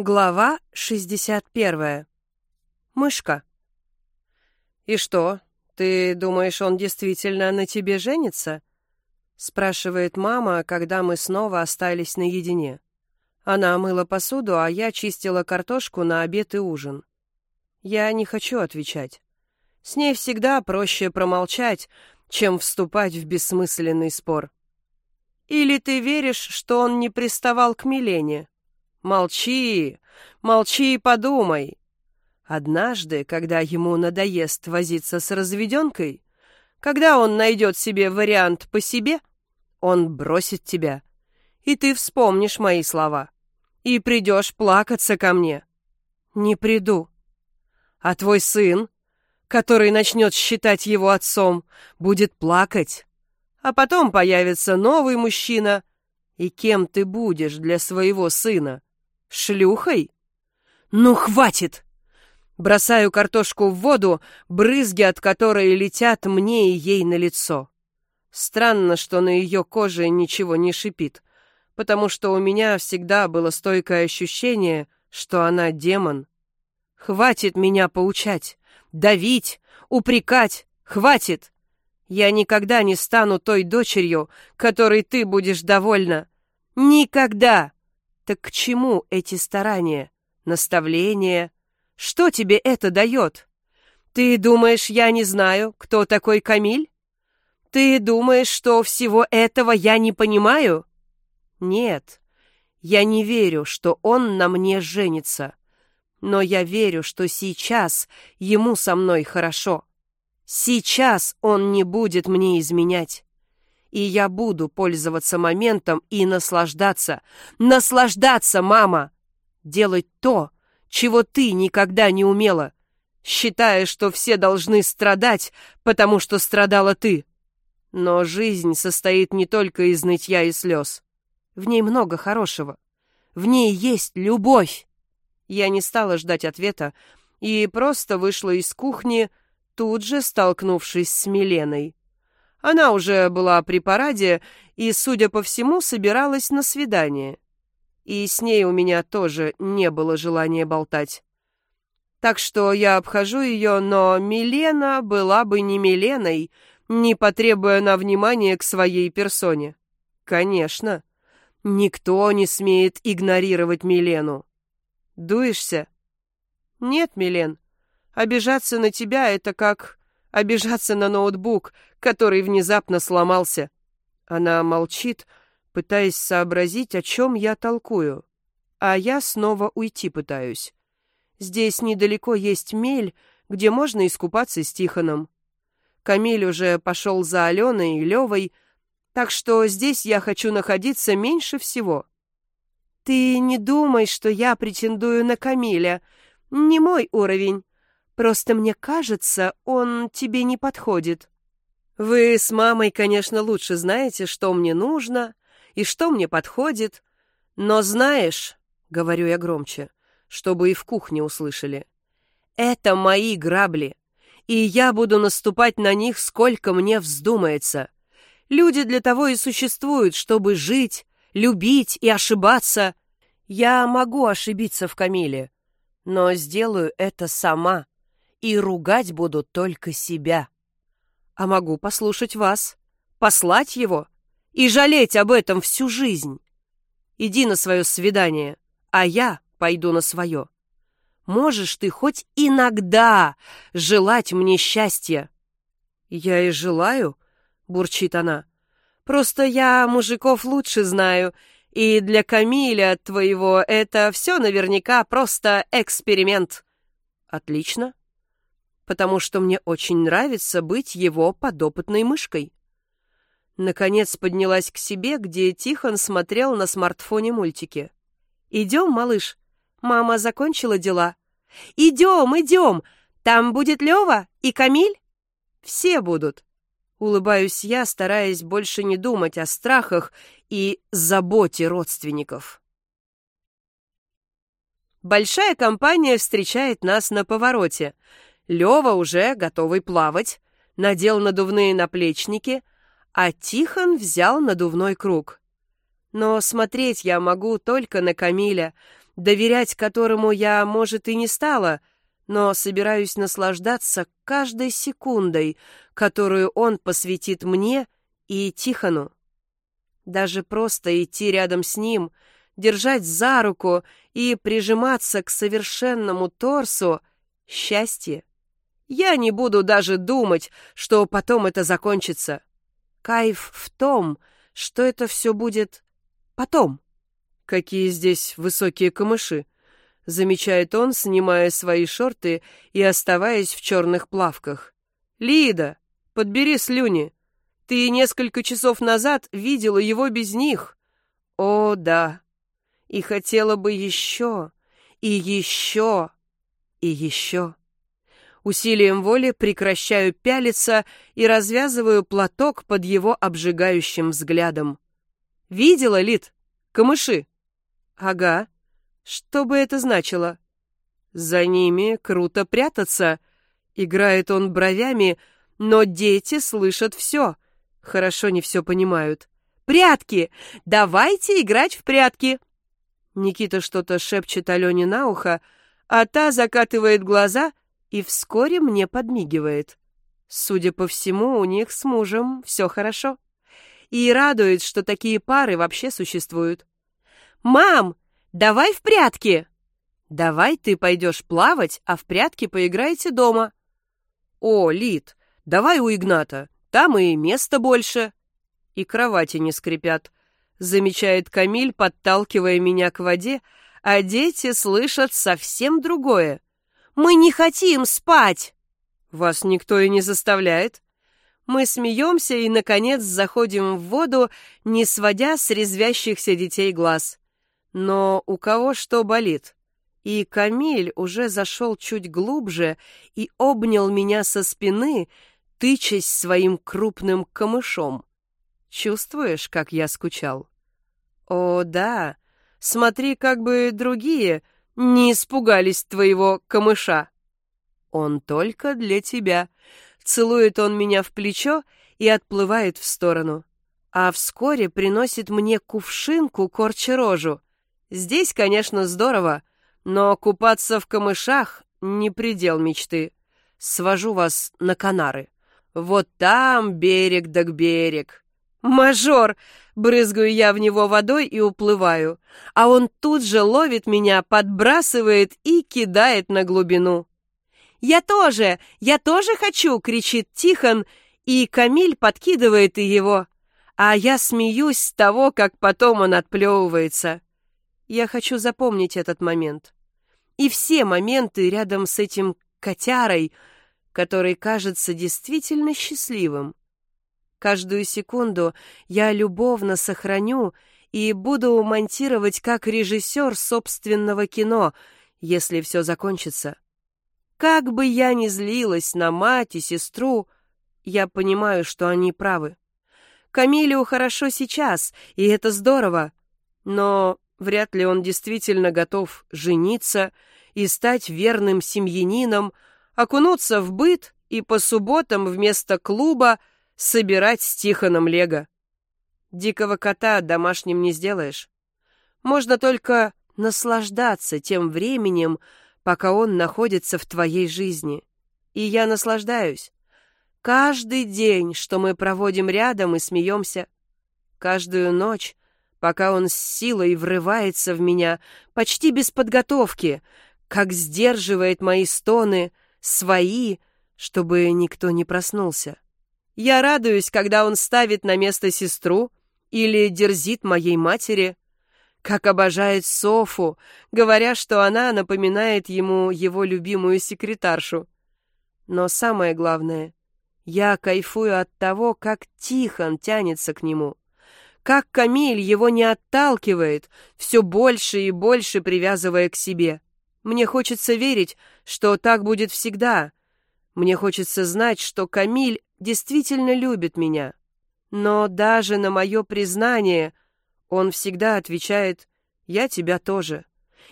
Глава 61. Мышка. «И что, ты думаешь, он действительно на тебе женится?» спрашивает мама, когда мы снова остались наедине. Она мыла посуду, а я чистила картошку на обед и ужин. Я не хочу отвечать. С ней всегда проще промолчать, чем вступать в бессмысленный спор. Или ты веришь, что он не приставал к Милене? Молчи, молчи и подумай. Однажды, когда ему надоест возиться с разведенкой, когда он найдет себе вариант по себе, он бросит тебя, и ты вспомнишь мои слова, и придешь плакаться ко мне. Не приду. А твой сын, который начнет считать его отцом, будет плакать. А потом появится новый мужчина. И кем ты будешь для своего сына? Шлюхой? Ну, хватит! Бросаю картошку в воду, брызги от которой летят мне и ей на лицо. Странно, что на ее коже ничего не шипит, потому что у меня всегда было стойкое ощущение, что она демон. Хватит меня поучать, давить, упрекать, хватит! Я никогда не стану той дочерью, которой ты будешь довольна. Никогда! Так к чему эти старания? Наставления? Что тебе это дает? Ты думаешь, я не знаю, кто такой Камиль? Ты думаешь, что всего этого я не понимаю? Нет, я не верю, что он на мне женится. Но я верю, что сейчас ему со мной хорошо. Сейчас он не будет мне изменять и я буду пользоваться моментом и наслаждаться. Наслаждаться, мама! Делать то, чего ты никогда не умела, считая, что все должны страдать, потому что страдала ты. Но жизнь состоит не только из нытья и слез. В ней много хорошего. В ней есть любовь. Я не стала ждать ответа и просто вышла из кухни, тут же столкнувшись с Миленой. Она уже была при параде и, судя по всему, собиралась на свидание. И с ней у меня тоже не было желания болтать. Так что я обхожу ее, но Милена была бы не Миленой, не потребуя на внимание к своей персоне. Конечно, никто не смеет игнорировать Милену. Дуешься? Нет, Милен, обижаться на тебя — это как обижаться на ноутбук, который внезапно сломался. Она молчит, пытаясь сообразить, о чем я толкую. А я снова уйти пытаюсь. Здесь недалеко есть мель, где можно искупаться с Тихоном. Камиль уже пошел за Аленой и Левой, так что здесь я хочу находиться меньше всего. Ты не думай, что я претендую на Камиля. Не мой уровень. Просто мне кажется, он тебе не подходит. Вы с мамой, конечно, лучше знаете, что мне нужно и что мне подходит. Но знаешь, — говорю я громче, чтобы и в кухне услышали, — это мои грабли, и я буду наступать на них, сколько мне вздумается. Люди для того и существуют, чтобы жить, любить и ошибаться. Я могу ошибиться в Камиле, но сделаю это сама и ругать буду только себя. А могу послушать вас, послать его и жалеть об этом всю жизнь. Иди на свое свидание, а я пойду на свое. Можешь ты хоть иногда желать мне счастья? Я и желаю, бурчит она. Просто я мужиков лучше знаю, и для Камиля твоего это все наверняка просто эксперимент. Отлично потому что мне очень нравится быть его подопытной мышкой. Наконец поднялась к себе, где Тихон смотрел на смартфоне мультики. «Идем, малыш. Мама закончила дела». «Идем, идем! Там будет Лева и Камиль?» «Все будут». Улыбаюсь я, стараясь больше не думать о страхах и заботе родственников. Большая компания встречает нас на повороте — Лева уже, готовый плавать, надел надувные наплечники, а Тихон взял надувной круг. Но смотреть я могу только на Камиля, доверять которому я, может, и не стала, но собираюсь наслаждаться каждой секундой, которую он посвятит мне и Тихону. Даже просто идти рядом с ним, держать за руку и прижиматься к совершенному торсу — счастье. Я не буду даже думать, что потом это закончится. Кайф в том, что это все будет потом. Какие здесь высокие камыши, замечает он, снимая свои шорты и оставаясь в черных плавках. Лида, подбери слюни. Ты несколько часов назад видела его без них. О, да. И хотела бы еще, и еще, и еще. Усилием воли прекращаю пялиться и развязываю платок под его обжигающим взглядом. «Видела, Лид? Камыши?» «Ага. Что бы это значило?» «За ними круто прятаться», — играет он бровями, но дети слышат все, хорошо не все понимают. «Прятки! Давайте играть в прятки!» Никита что-то шепчет Алене на ухо, а та закатывает глаза и вскоре мне подмигивает. Судя по всему, у них с мужем все хорошо. И радует, что такие пары вообще существуют. «Мам, давай в прятки!» «Давай ты пойдешь плавать, а в прятки поиграете дома». «О, Лид, давай у Игната, там и места больше». И кровати не скрипят, замечает Камиль, подталкивая меня к воде, а дети слышат совсем другое. Мы не хотим спать!» «Вас никто и не заставляет». Мы смеемся и, наконец, заходим в воду, не сводя с резвящихся детей глаз. Но у кого что болит? И Камиль уже зашел чуть глубже и обнял меня со спины, тычась своим крупным камышом. Чувствуешь, как я скучал? О, да. Смотри, как бы другие не испугались твоего камыша. Он только для тебя. Целует он меня в плечо и отплывает в сторону. А вскоре приносит мне кувшинку, корча рожу. Здесь, конечно, здорово, но купаться в камышах — не предел мечты. Свожу вас на Канары. Вот там берег да к берег. «Мажор!» — брызгаю я в него водой и уплываю, а он тут же ловит меня, подбрасывает и кидает на глубину. «Я тоже! Я тоже хочу!» — кричит Тихон, и Камиль подкидывает и его. А я смеюсь с того, как потом он отплевывается. Я хочу запомнить этот момент. И все моменты рядом с этим котярой, который кажется действительно счастливым. Каждую секунду я любовно сохраню и буду монтировать как режиссер собственного кино, если все закончится. Как бы я ни злилась на мать и сестру, я понимаю, что они правы. Камилю хорошо сейчас, и это здорово, но вряд ли он действительно готов жениться и стать верным семьянином, окунуться в быт и по субботам вместо клуба собирать с Тихоном лего. Дикого кота домашним не сделаешь. Можно только наслаждаться тем временем, пока он находится в твоей жизни. И я наслаждаюсь. Каждый день, что мы проводим рядом и смеемся. Каждую ночь, пока он с силой врывается в меня, почти без подготовки, как сдерживает мои стоны, свои, чтобы никто не проснулся. Я радуюсь, когда он ставит на место сестру или дерзит моей матери, как обожает Софу, говоря, что она напоминает ему его любимую секретаршу. Но самое главное, я кайфую от того, как Тихон тянется к нему, как Камиль его не отталкивает, все больше и больше привязывая к себе. Мне хочется верить, что так будет всегда. Мне хочется знать, что Камиль действительно любит меня. Но даже на мое признание он всегда отвечает «Я тебя тоже».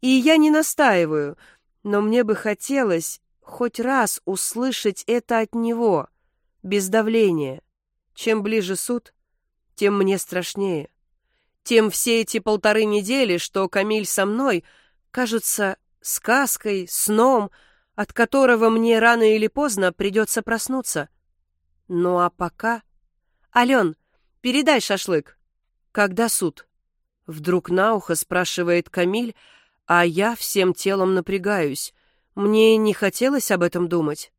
И я не настаиваю, но мне бы хотелось хоть раз услышать это от него, без давления. Чем ближе суд, тем мне страшнее. тем все эти полторы недели, что Камиль со мной, кажутся сказкой, сном, от которого мне рано или поздно придется проснуться. Ну а пока... Ален, передай шашлык. Когда суд? Вдруг на ухо спрашивает Камиль, а я всем телом напрягаюсь. Мне не хотелось об этом думать.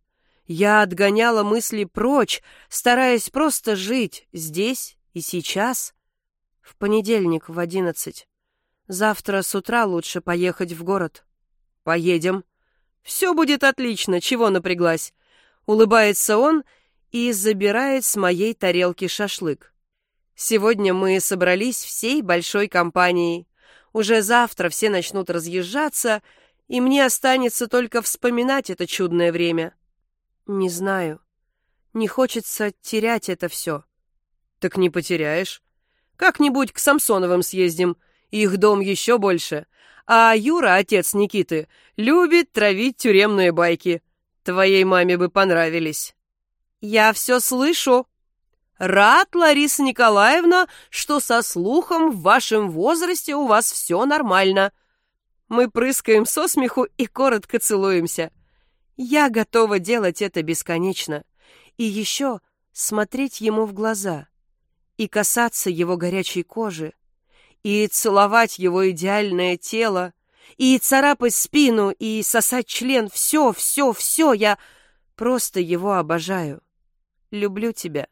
Я отгоняла мысли прочь, стараясь просто жить здесь и сейчас. В понедельник в одиннадцать. Завтра с утра лучше поехать в город. Поедем. Все будет отлично, чего напряглась. Улыбается он и забирает с моей тарелки шашлык. Сегодня мы собрались всей большой компанией. Уже завтра все начнут разъезжаться, и мне останется только вспоминать это чудное время. Не знаю. Не хочется терять это все. Так не потеряешь. Как-нибудь к Самсоновым съездим. Их дом еще больше. А Юра, отец Никиты, любит травить тюремные байки. Твоей маме бы понравились. Я все слышу. Рад, Лариса Николаевна, что со слухом в вашем возрасте у вас все нормально. Мы прыскаем со смеху и коротко целуемся. Я готова делать это бесконечно. И еще смотреть ему в глаза. И касаться его горячей кожи и целовать его идеальное тело, и царапать спину, и сосать член. Все, все, все. Я просто его обожаю. Люблю тебя.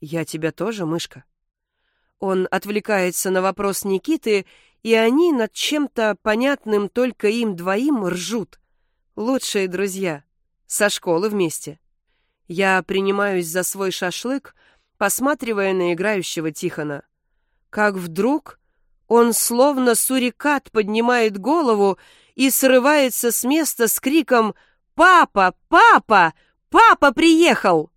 Я тебя тоже, мышка. Он отвлекается на вопрос Никиты, и они над чем-то понятным только им двоим ржут. Лучшие друзья. Со школы вместе. Я принимаюсь за свой шашлык, посматривая на играющего Тихона как вдруг он словно сурикат поднимает голову и срывается с места с криком «Папа! Папа! Папа приехал!»